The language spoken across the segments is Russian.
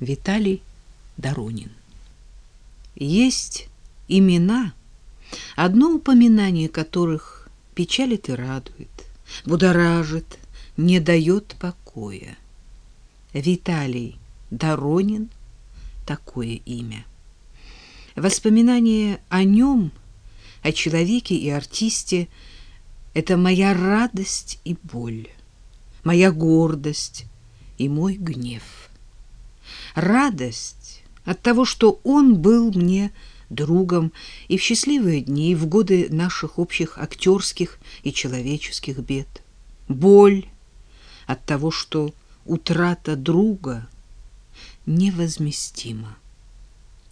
Виталий Доронин. Есть имена, одно упоминание которых печалит и радует, будоражит, не дает покоя. Виталий Доронин — такое имя. Воспоминание о нем, о человеке и артисте — это моя радость и боль, моя гордость и мой гнев. Радость от того, что он был мне другом и в счастливые дни, и в годы наших общих актерских и человеческих бед. Боль от того, что утрата друга невозместима.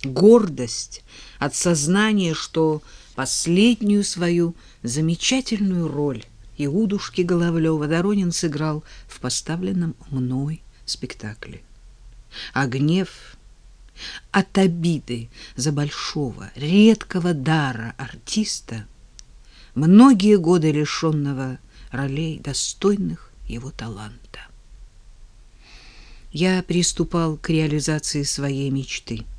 Гордость от сознания, что последнюю свою замечательную роль Иудушки Головлева Доронин сыграл в поставленном мной спектакле. А гнев от обиды за большого, редкого дара артиста, многие годы лишенного ролей, достойных его таланта. Я приступал к реализации своей мечты —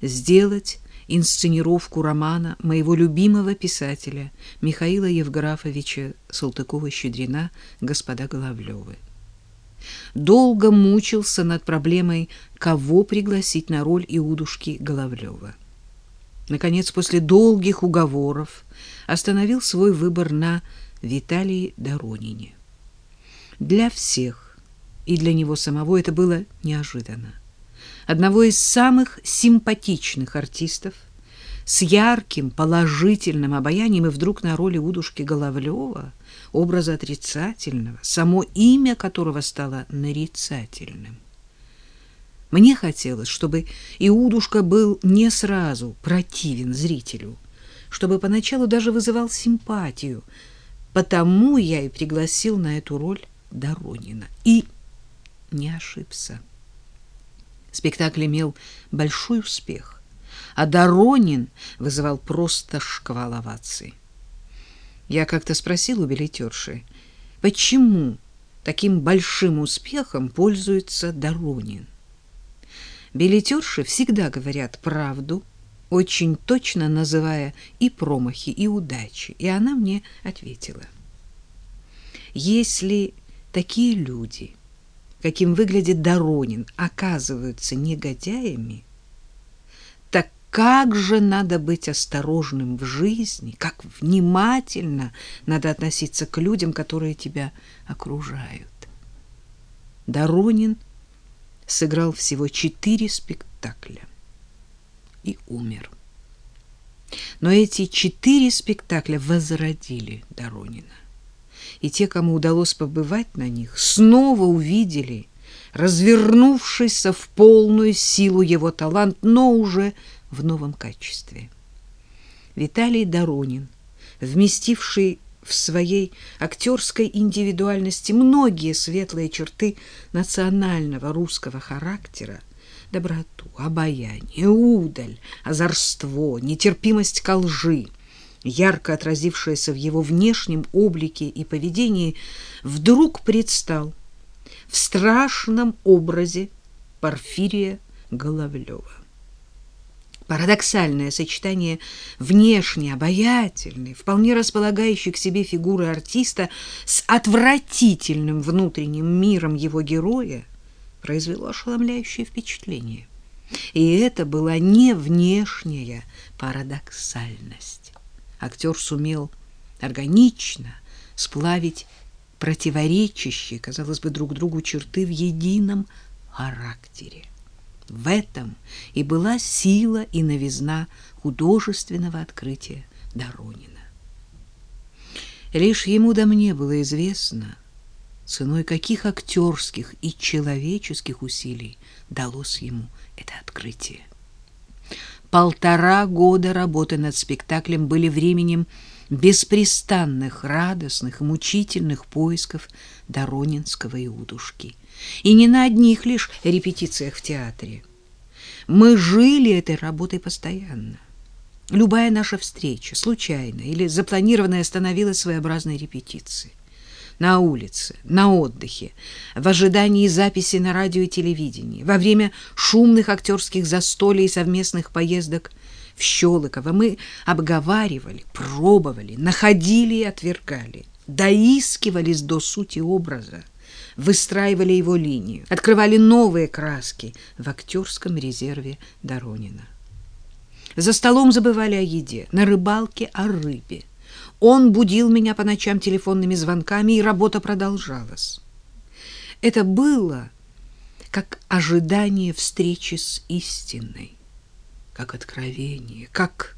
сделать инсценировку романа моего любимого писателя Михаила Евграфовича Салтыкова-Щедрина «Господа Головлёвы». Долго мучился над проблемой, кого пригласить на роль Иудушки Головлёва. Наконец, после долгих уговоров, остановил свой выбор на Виталии Доронине. Для всех и для него самого это было неожиданно. Одного из самых симпатичных артистов с ярким, положительным обаянием и вдруг на роли удушки Головлева, образа отрицательного, само имя которого стало нарицательным. Мне хотелось, чтобы Иудушка был не сразу противен зрителю, чтобы поначалу даже вызывал симпатию. Потому я и пригласил на эту роль Доронина. И не ошибся. Спектакль имел большой успех, а Доронин вызывал просто шквал оваций. Я как-то спросил у билетерши, почему таким большим успехом пользуется Доронин. Билетерши всегда говорят правду, очень точно называя и промахи, и удачи. И она мне ответила. Если такие люди, каким выглядит Доронин, оказываются негодяями, как же надо быть осторожным в жизни, как внимательно надо относиться к людям, которые тебя окружают. Доронин сыграл всего четыре спектакля и умер. Но эти четыре спектакля возродили Доронина. И те, кому удалось побывать на них, снова увидели развернувшийся в полную силу его талант, но уже в новом качестве. Виталий Доронин, вместивший в своей актерской индивидуальности многие светлые черты национального русского характера, доброту, обаяние, удаль, озорство, нетерпимость ко лжи, ярко отразившееся в его внешнем облике и поведении, вдруг предстал в страшном образе Порфирия Головлева. Парадоксальное сочетание внешне обаятельной, вполне располагающей к себе фигуры артиста с отвратительным внутренним миром его героя произвело ошеломляющее впечатление. И это была не внешняя парадоксальность. Актер сумел органично сплавить противоречащие, казалось бы, друг другу черты в едином характере. В этом и была сила и новизна художественного открытия Доронина. Лишь ему да мне было известно, ценой каких актерских и человеческих усилий далось ему это открытие. Полтора года работы над спектаклем были временем беспрестанных, радостных, мучительных поисков Доронинского Иудушки. И не на одних лишь репетициях в театре. Мы жили этой работой постоянно. Любая наша встреча, случайная или запланированная, становилась своеобразной репетицией. на улице, на отдыхе, в ожидании записи на радио и телевидении, во время шумных актерских застолий и совместных поездок в Щелыково мы обговаривали, пробовали, находили и отвергали, доискивались до сути образа, выстраивали его линию, открывали новые краски в актерском резерве Доронина. За столом забывали о еде, на рыбалке о рыбе. Он будил меня по ночам телефонными звонками, и работа продолжалась. Это было как ожидание встречи с истиной, как откровение, как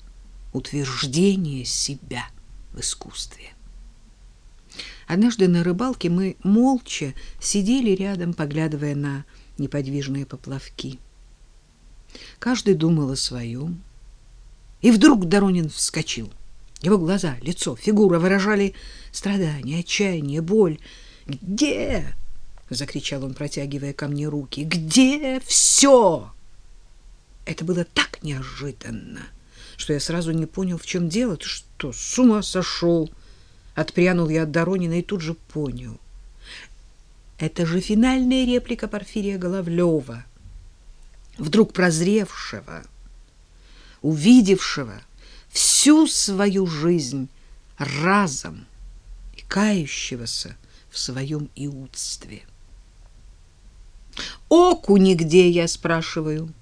утверждение себя в искусстве. Однажды на рыбалке мы молча сидели рядом, поглядывая на неподвижные поплавки. Каждый думал о своем. И вдруг Доронин вскочил. Его глаза, лицо, фигура выражали страдание, отчаяние, боль. «Где?» — закричал он, протягивая ко мне руки. «Где все?» Это было так неожиданно, что я сразу не понял, в чем дело. Ты что, с ума сошел? Отпрянул я от Доронина и тут же понял. Это же финальная реплика Порфирия Головлева, вдруг прозревшего, увидевшего всю свою жизнь разом и кающегося в своем иудстве. «Оку нигде, я спрашиваю».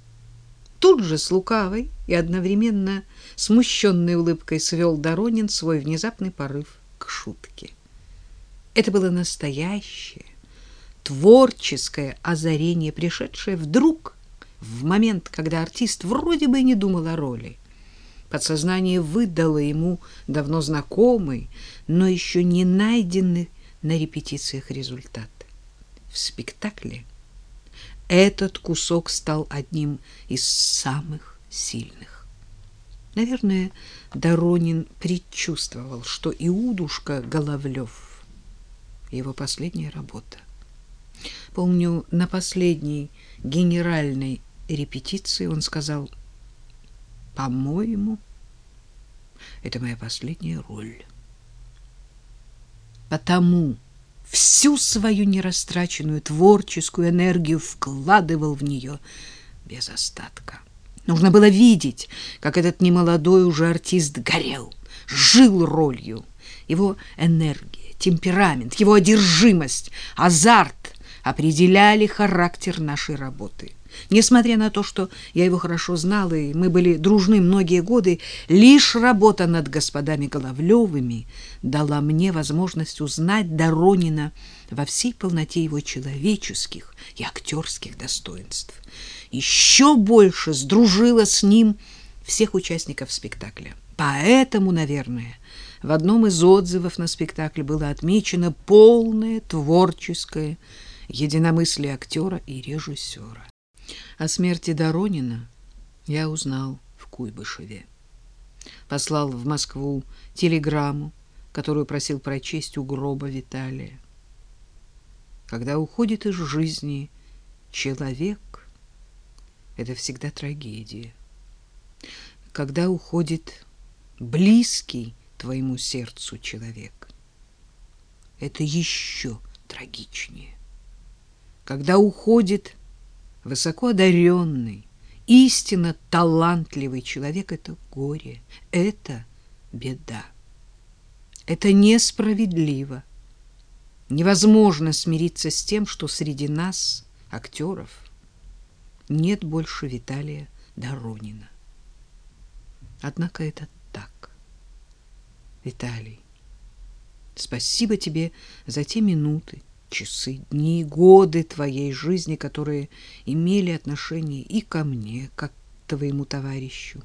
Тут же с лукавой и одновременно смущенной улыбкой свел Доронин свой внезапный порыв к шутке. Это было настоящее, творческое озарение, пришедшее вдруг в момент, когда артист вроде бы и не думал о роли. Подсознание выдало ему давно знакомый, но еще не найденный на репетициях результат. В спектакле этот кусок стал одним из самых сильных. Наверное, Доронин предчувствовал, что Иудушка Головлев — его последняя работа. Помню, на последней генеральной репетиции он сказал, «По-моему, это моя последняя роль». Потому всю свою нерастраченную творческую энергию вкладывал в нее без остатка. Нужно было видеть, как этот немолодой уже артист горел, жил ролью. Его энергия, темперамент, его одержимость, азарт определяли характер нашей работы. Несмотря на то, что я его хорошо знала, и мы были дружны многие годы, лишь работа над господами Головлевыми дала мне возможность узнать Доронина во всей полноте его человеческих и актерских достоинств. Еще больше сдружила с ним всех участников спектакля. Поэтому, наверное, в одном из отзывов на спектакль было отмечено полное творческое единомыслие актера и режиссера. О смерти Доронина я узнал в Куйбышеве. Послал в Москву телеграмму, которую просил прочесть у гроба Виталия. Когда уходит из жизни человек, это всегда трагедия. Когда уходит близкий твоему сердцу человек, это еще трагичнее. Когда уходит высоко одаренный, истинно талантливый человек — это горе, это беда. Это несправедливо. Невозможно смириться с тем, что среди нас, актеров, нет больше Виталия Доронина. Однако это так. Виталий, спасибо тебе за те минуты, часы, дни, годы твоей жизни, которые имели отношение и ко мне, как к твоему товарищу.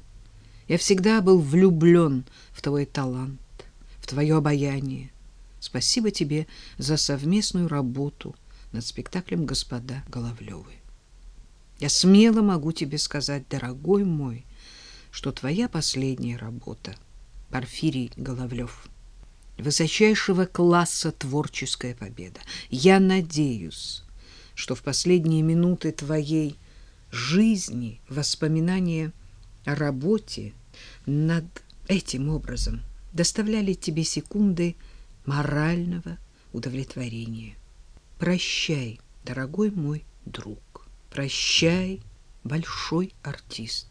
Я всегда был влюблен в твой талант, в твое обаяние. Спасибо тебе за совместную работу над спектаклем «Господа Головлевы». Я смело могу тебе сказать, дорогой мой, что твоя последняя работа, Порфирий Головлев — высочайшего класса творческая победа. Я надеюсь, что в последние минуты твоей жизни воспоминания о работе над этим образом доставляли тебе секунды морального удовлетворение. Прощай, дорогой мой друг. Прощай, большой артист.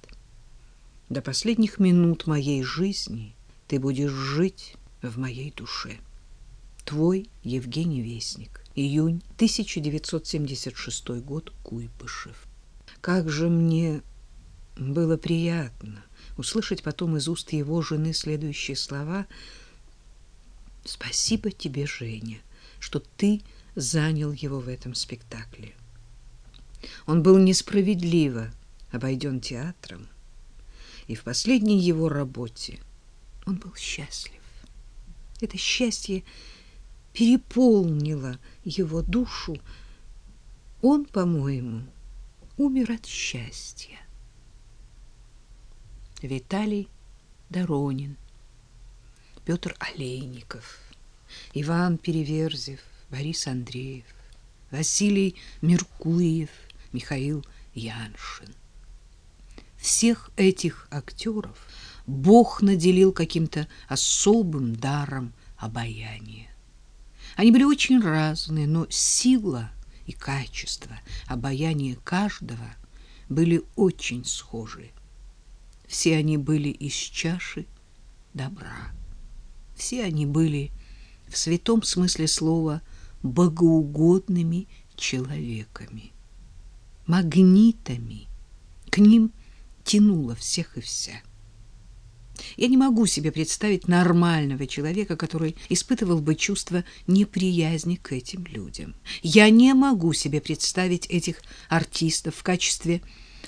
До последних минут моей жизни ты будешь жить в моей душе. Твой Евгений Вестник. Июнь 1976 год. Куйбышев. Как же мне было приятно услышать потом из уст его жены следующие слова «Спасибо тебе, Женя, что ты занял его в этом спектакле». Он был несправедливо обойден театром, и в последней его работе он был счастлив. Это счастье переполнило его душу. Он, по-моему, умер от счастья. Виталий Доронин, Петр Олейников, Иван Переверзев, Борис Андреев, Василий Меркуриев, Михаил Яншин. Всех этих актеров Бог наделил каким-то особым даром обаяния. Они были очень разные, но сила и качество обаяния каждого были очень схожи. Все они были из чаши добра. Все они были в святом смысле слова богоугодными человеками, магнитами. К ним тянуло всех и вся. Я не могу себе представить нормального человека, который испытывал бы чувство неприязни к этим людям. Я не могу себе представить этих артистов в качестве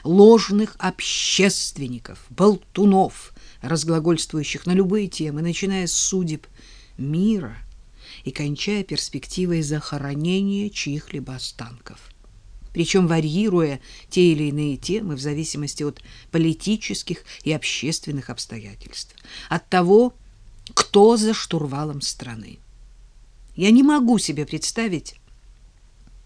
ложных общественников, болтунов, разглагольствующих на любые темы, начиная с судеб мира и кончая перспективой захоронения чьих-либо останков причем варьируя те или иные темы в зависимости от политических и общественных обстоятельств, от того, кто за штурвалом страны. Я не могу себе представить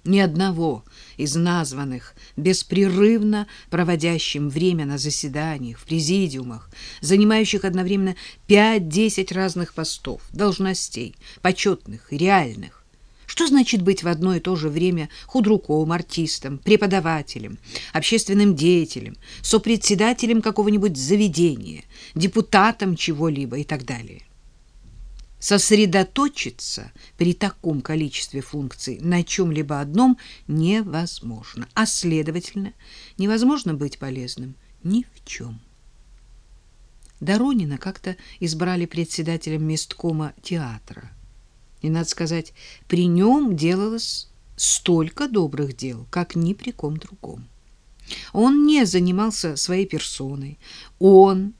ни одного из названных беспрерывно проводящим время на заседаниях, в президиумах, занимающих одновременно 5-10 разных постов, должностей, почетных и реальных, что значит быть в одно и то же время худруком, артистом, преподавателем, общественным деятелем, сопредседателем какого-нибудь заведения, депутатом чего-либо и так далее? Сосредоточиться при таком количестве функций на чем-либо одном невозможно, а, следовательно, невозможно быть полезным ни в чем. Доронина как-то избрали председателем месткома театра. И, надо сказать, при нем делалось столько добрых дел, как ни при ком другом. Он не занимался своей персоной, он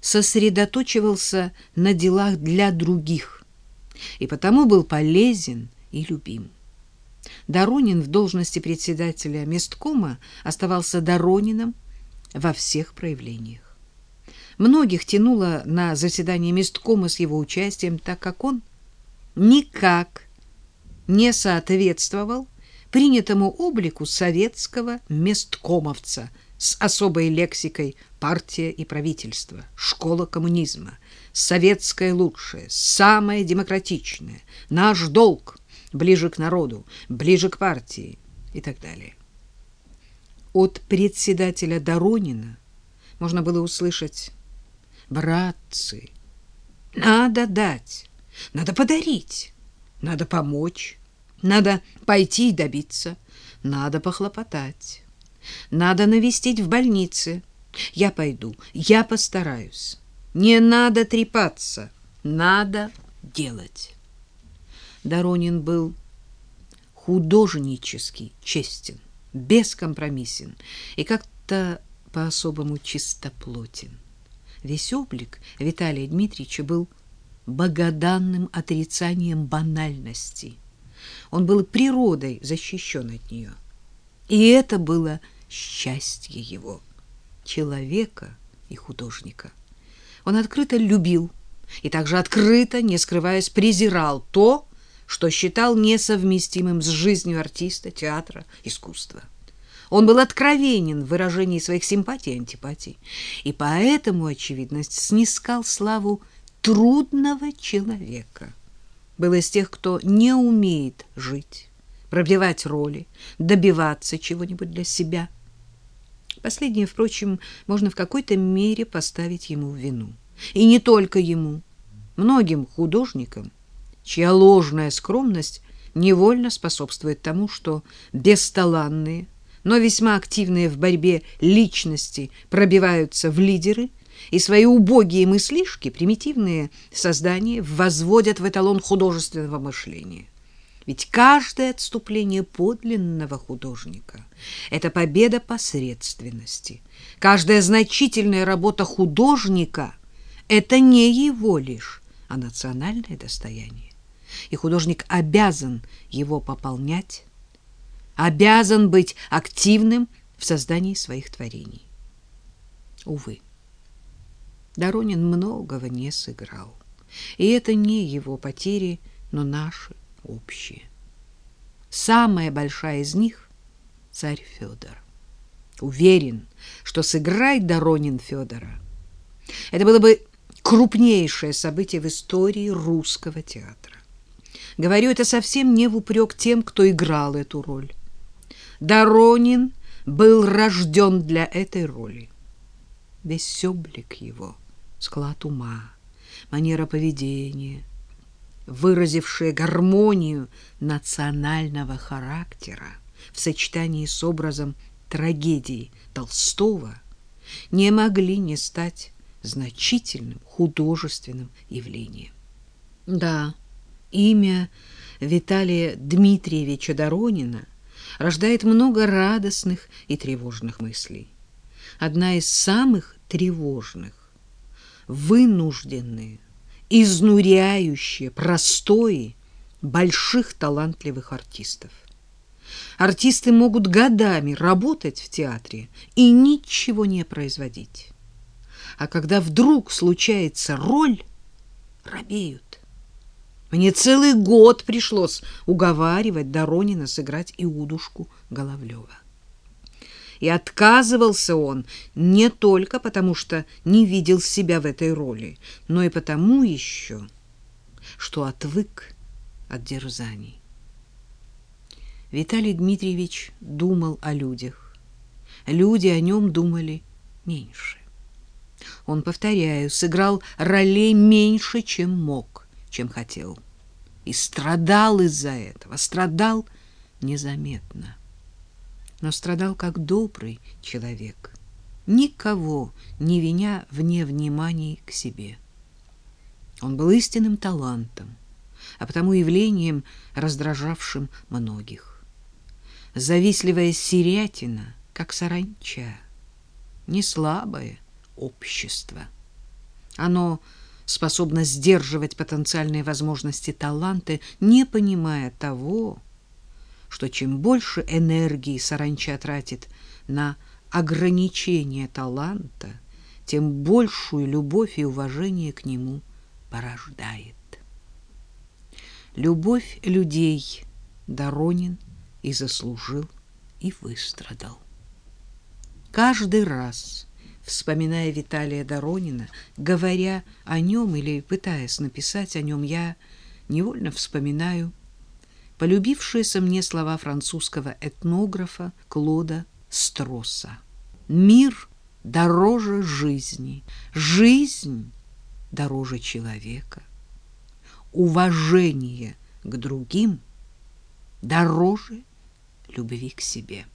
сосредоточивался на делах для других, и потому был полезен и любим. Доронин в должности председателя месткома оставался Доронином во всех проявлениях. Многих тянуло на заседание месткома с его участием, так как он никак не соответствовал принятому облику советского месткомовца с особой лексикой партия и правительство, школа коммунизма, советское лучшее, самое демократичное, наш долг, ближе к народу, ближе к партии и так далее. От председателя Доронина можно было услышать «Братцы, надо дать надо подарить, надо помочь, надо пойти и добиться, надо похлопотать, надо навестить в больнице. Я пойду, я постараюсь. Не надо трепаться, надо делать. Доронин был художнически честен, бескомпромиссен и как-то по-особому чистоплотен. Весь облик Виталия Дмитриевича был богоданным отрицанием банальности. Он был природой защищен от нее. И это было счастье его, человека и художника. Он открыто любил и также открыто, не скрываясь, презирал то, что считал несовместимым с жизнью артиста, театра, искусства. Он был откровенен в выражении своих симпатий и антипатий, и поэтому, очевидно, снискал славу трудного человека. был из тех, кто не умеет жить, пробивать роли, добиваться чего-нибудь для себя. Последнее, впрочем, можно в какой-то мере поставить ему в вину. И не только ему, многим художникам, чья ложная скромность невольно способствует тому, что бесталанные, но весьма активные в борьбе личности пробиваются в лидеры и свои убогие мыслишки, примитивные создания, возводят в эталон художественного мышления. Ведь каждое отступление подлинного художника — это победа посредственности. Каждая значительная работа художника — это не его лишь, а национальное достояние. И художник обязан его пополнять, обязан быть активным в создании своих творений. Увы, Доронин многого не сыграл. И это не его потери, но наши общие. Самая большая из них — царь Федор. Уверен, что сыграй Доронин Федора. Это было бы крупнейшее событие в истории русского театра. Говорю это совсем не в упрек тем, кто играл эту роль. Доронин был рожден для этой роли. Весь облик его, склад ума, манера поведения, выразившая гармонию национального характера в сочетании с образом трагедии Толстого, не могли не стать значительным художественным явлением. Да, имя Виталия Дмитриевича Доронина – рождает много радостных и тревожных мыслей. Одна из самых тревожных — вынужденные, изнуряющие, простое больших талантливых артистов. Артисты могут годами работать в театре и ничего не производить. А когда вдруг случается роль, робеют. Мне целый год пришлось уговаривать Доронина сыграть Иудушку Головлева. И отказывался он не только потому, что не видел себя в этой роли, но и потому еще, что отвык от дерзаний. Виталий Дмитриевич думал о людях. Люди о нем думали меньше. Он, повторяю, сыграл ролей меньше, чем мог чем хотел. И страдал из-за этого, страдал незаметно. Но страдал как добрый человек, никого не виня вне внимания к себе. Он был истинным талантом, а потому явлением, раздражавшим многих. Завистливая сирятина, как саранча, не слабое общество. Оно способна сдерживать потенциальные возможности таланта, не понимая того, что чем больше энергии саранча тратит на ограничение таланта, тем большую любовь и уважение к нему порождает. Любовь людей Доронин и заслужил, и выстрадал. Каждый раз, вспоминая Виталия Доронина, говоря о нем или пытаясь написать о нем, я невольно вспоминаю полюбившиеся мне слова французского этнографа Клода Стросса. «Мир дороже жизни, жизнь дороже человека, уважение к другим дороже любви к себе».